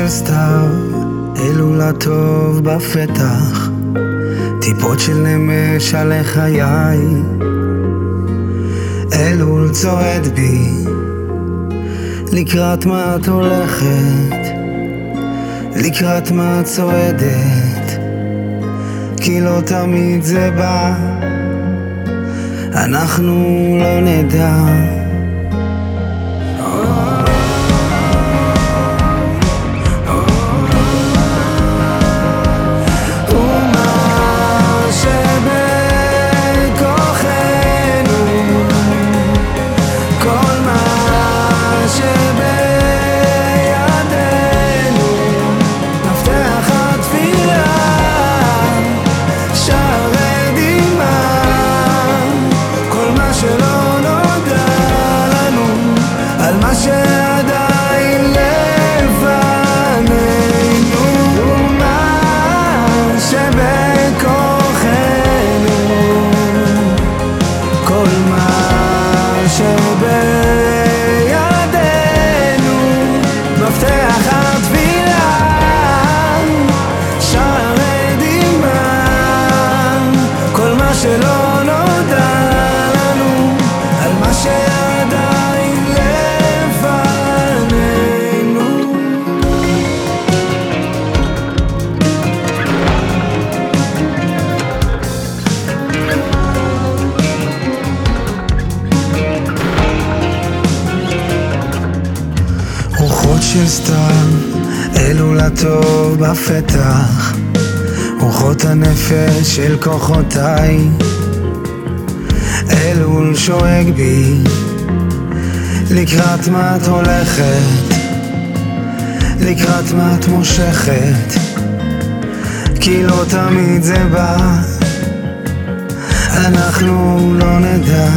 של סתיו, אלול הטוב בפתח, טיפות של נמש על חיי, אלול צועד בי, לקראת מה את הולכת, לקראת מה את צועדת, כי לא תמיד זה בא, אנחנו לא נדע. שלא נודע לנו על מה שעדיין לפנינו. רוחות של סתם, אלול הטוב בפתח רוחות הנפש של כוחותיי. אלול שואג בי לקראת מה את הולכת לקראת מה את מושכת כי לא תמיד זה בא. אנחנו לא נדע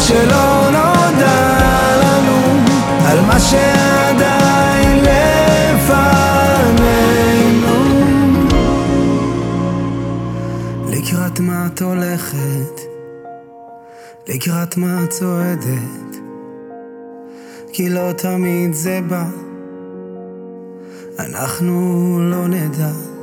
שלא נודע לנו על מה שעדיין לפנינו לקראת מה את הולכת? לקראת מה את צועדת? כי לא תמיד זה בא אנחנו לא נדע